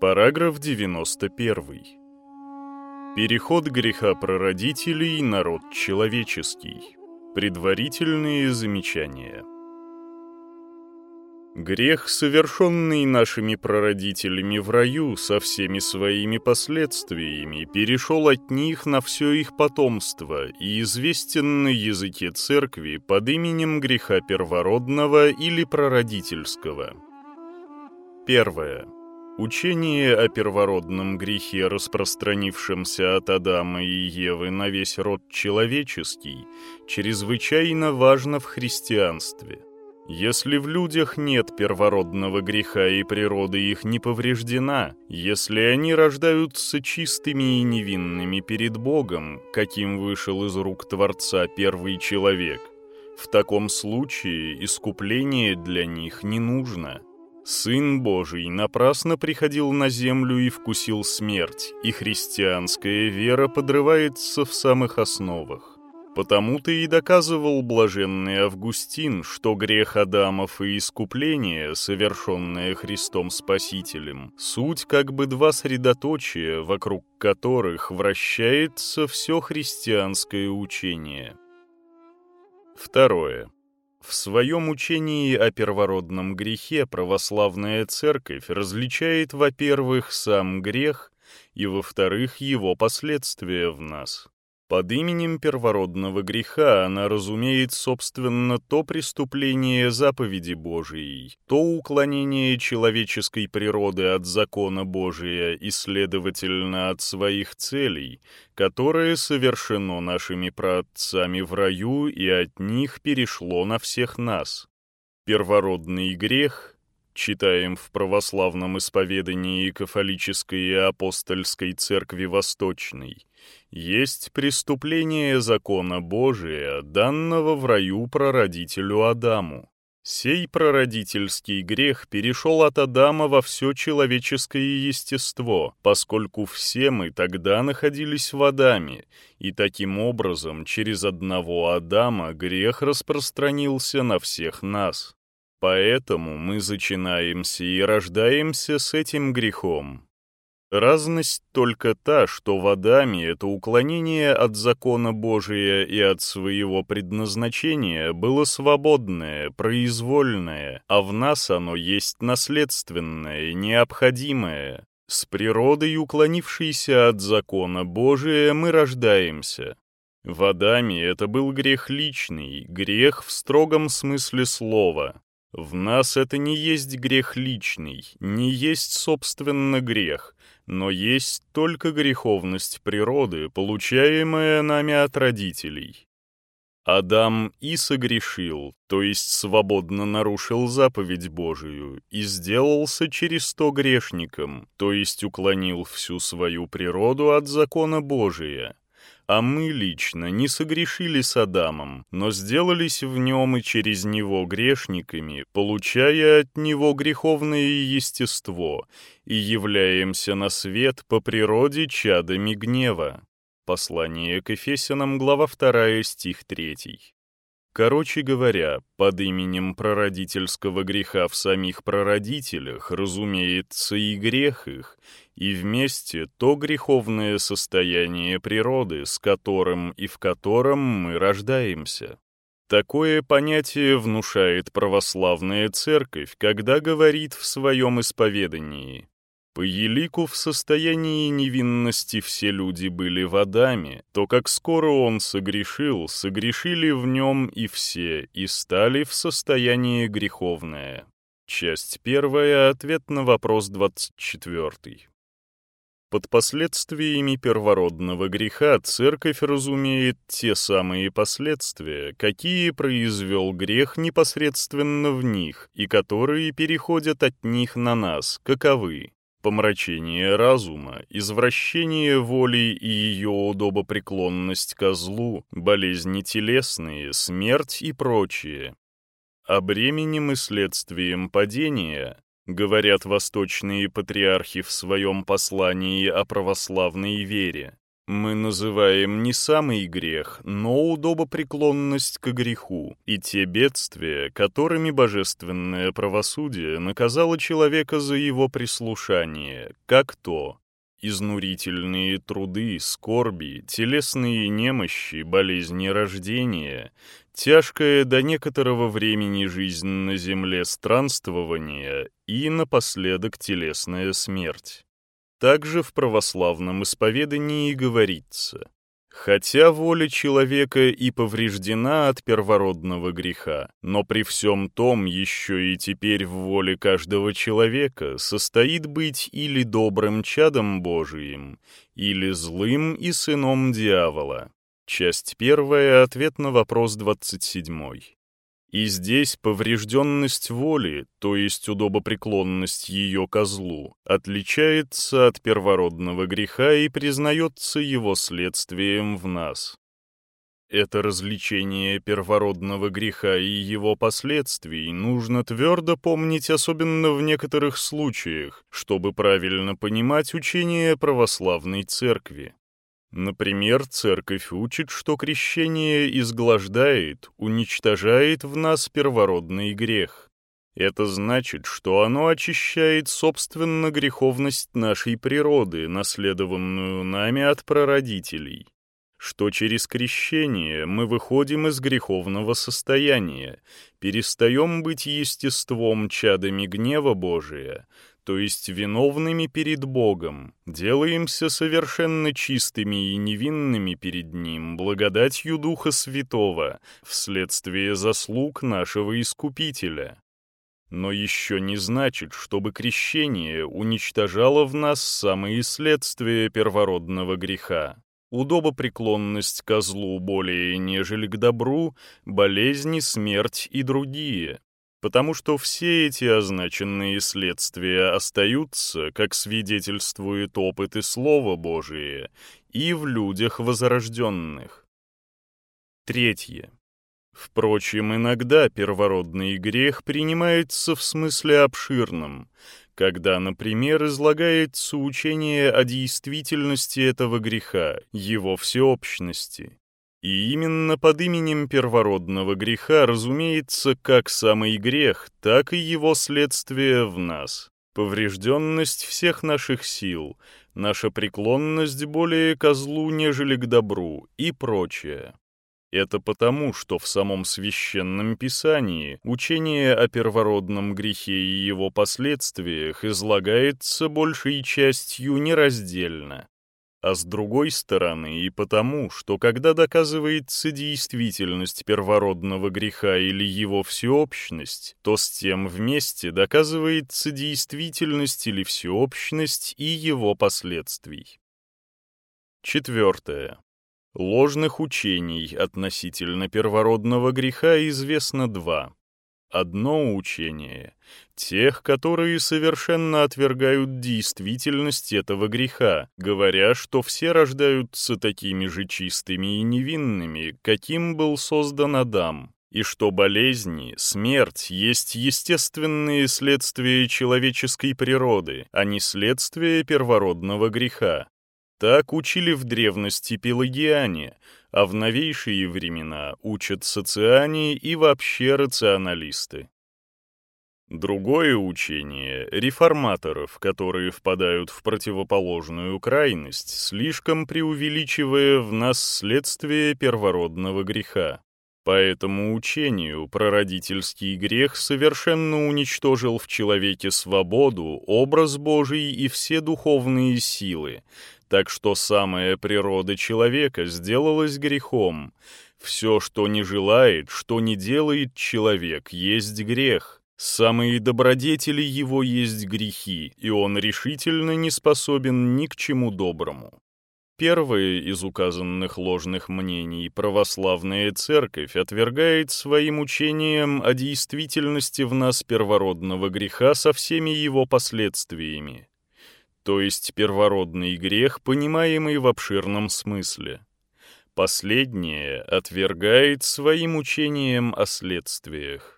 Параграф 91. Переход греха прародителей на род человеческий. Предварительные замечания. Грех, совершенный нашими прародителями в раю со всеми своими последствиями, перешел от них на все их потомство и известен на языке церкви под именем греха первородного или прародительского. Первое. Учение о первородном грехе, распространившемся от Адама и Евы на весь род человеческий, чрезвычайно важно в христианстве. Если в людях нет первородного греха и природа их не повреждена, если они рождаются чистыми и невинными перед Богом, каким вышел из рук Творца первый человек, в таком случае искупление для них не нужно – Сын Божий напрасно приходил на землю и вкусил смерть, и христианская вера подрывается в самых основах. Потому-то и доказывал блаженный Августин, что грех Адамов и искупление, совершенное Христом Спасителем, суть как бы два средоточия, вокруг которых вращается все христианское учение. Второе. В своем учении о первородном грехе православная церковь различает, во-первых, сам грех, и, во-вторых, его последствия в нас. Под именем первородного греха она разумеет, собственно, то преступление заповеди Божией, то уклонение человеческой природы от закона Божия и, следовательно, от своих целей, которое совершено нашими праотцами в раю и от них перешло на всех нас. Первородный грех читаем в православном исповедании кафолической и апостольской церкви Восточной, есть преступление закона Божия, данного в раю прародителю Адаму. Сей прародительский грех перешел от Адама во все человеческое естество, поскольку все мы тогда находились в Адаме, и таким образом через одного Адама грех распространился на всех нас. Поэтому мы зачинаемся и рождаемся с этим грехом. Разность только та, что в Адаме это уклонение от закона Божия и от своего предназначения было свободное, произвольное, а в нас оно есть наследственное, необходимое. С природой, уклонившейся от закона Божия, мы рождаемся. В Адаме это был грех личный, грех в строгом смысле слова. В нас это не есть грех личный, не есть, собственно, грех, но есть только греховность природы, получаемая нами от родителей. Адам и согрешил, то есть свободно нарушил заповедь Божию, и сделался через то грешником, то есть уклонил всю свою природу от закона Божия. А мы лично не согрешили с Адамом, но сделались в нем и через него грешниками, получая от него греховное естество, и являемся на свет по природе чадами гнева. Послание к Ефесянам, глава 2, стих 3. Короче говоря, под именем прародительского греха в самих прародителях разумеется и грех их, и вместе то греховное состояние природы, с которым и в котором мы рождаемся. Такое понятие внушает православная церковь, когда говорит в своем исповедании по елику в состоянии невинности все люди были в Адаме, то как скоро он согрешил, согрешили в нем и все, и стали в состоянии греховное. Часть первая, ответ на вопрос 24. Под последствиями первородного греха церковь разумеет те самые последствия, какие произвел грех непосредственно в них и которые переходят от них на нас, каковы помрачение разума, извращение воли и ее удобопреклонность ко злу, болезни телесные, смерть и прочее. О бременем и следствием падения говорят восточные патриархи в своем послании о православной вере. Мы называем не самый грех, но удобопреклонность к греху и те бедствия, которыми божественное правосудие наказало человека за его прислушание, как то изнурительные труды, скорби, телесные немощи, болезни рождения, тяжкое до некоторого времени жизнь на земле странствование и напоследок телесная смерть. Также в православном исповедании говорится Хотя воля человека и повреждена от первородного греха, но при всем том еще и теперь в воле каждого человека состоит быть или добрым чадом Божиим, или злым и сыном дьявола. Часть первая, ответ на вопрос двадцать седьмой. И здесь поврежденность воли, то есть удобопреклонность ее козлу, отличается от первородного греха и признается его следствием в нас. Это развлечение первородного греха и его последствий нужно твердо помнить, особенно в некоторых случаях, чтобы правильно понимать учение православной церкви. Например, церковь учит, что крещение изглаждает, уничтожает в нас первородный грех. Это значит, что оно очищает собственно греховность нашей природы, наследованную нами от прародителей. Что через крещение мы выходим из греховного состояния, перестаем быть естеством чадами гнева Божия, то есть виновными перед Богом, делаемся совершенно чистыми и невинными перед Ним благодатью Духа Святого вследствие заслуг нашего Искупителя. Но еще не значит, чтобы крещение уничтожало в нас самые следствия первородного греха. Удобопреклонность ко злу более нежели к добру, болезни, смерть и другие потому что все эти означенные следствия остаются, как свидетельствует опыт и Слово Божие, и в людях возрожденных. Третье. Впрочем, иногда первородный грех принимается в смысле обширном, когда, например, излагается учение о действительности этого греха, его всеобщности, и именно под именем первородного греха разумеется как самый грех, так и его следствие в нас. Поврежденность всех наших сил, наша преклонность более ко злу, нежели к добру и прочее. Это потому, что в самом священном писании учение о первородном грехе и его последствиях излагается большей частью нераздельно, а с другой стороны и потому, что когда доказывается действительность первородного греха или его всеобщность, то с тем вместе доказывается действительность или всеобщность и его последствий. Четвертое. Ложных учений относительно первородного греха известно два. Одно учение — тех, которые совершенно отвергают действительность этого греха, говоря, что все рождаются такими же чистыми и невинными, каким был создан Адам, и что болезни, смерть есть естественные следствия человеческой природы, а не следствия первородного греха. Так учили в древности пелагиане — а в новейшие времена учат социане и вообще рационалисты. Другое учение — реформаторов, которые впадают в противоположную крайность, слишком преувеличивая в нас следствие первородного греха. По этому учению прародительский грех совершенно уничтожил в человеке свободу, образ Божий и все духовные силы, так что самая природа человека сделалась грехом. Все, что не желает, что не делает человек, есть грех. Самые добродетели его есть грехи, и он решительно не способен ни к чему доброму. Первое из указанных ложных мнений православная церковь отвергает своим учением о действительности в нас первородного греха со всеми его последствиями, то есть первородный грех, понимаемый в обширном смысле. Последнее отвергает своим учением о следствиях.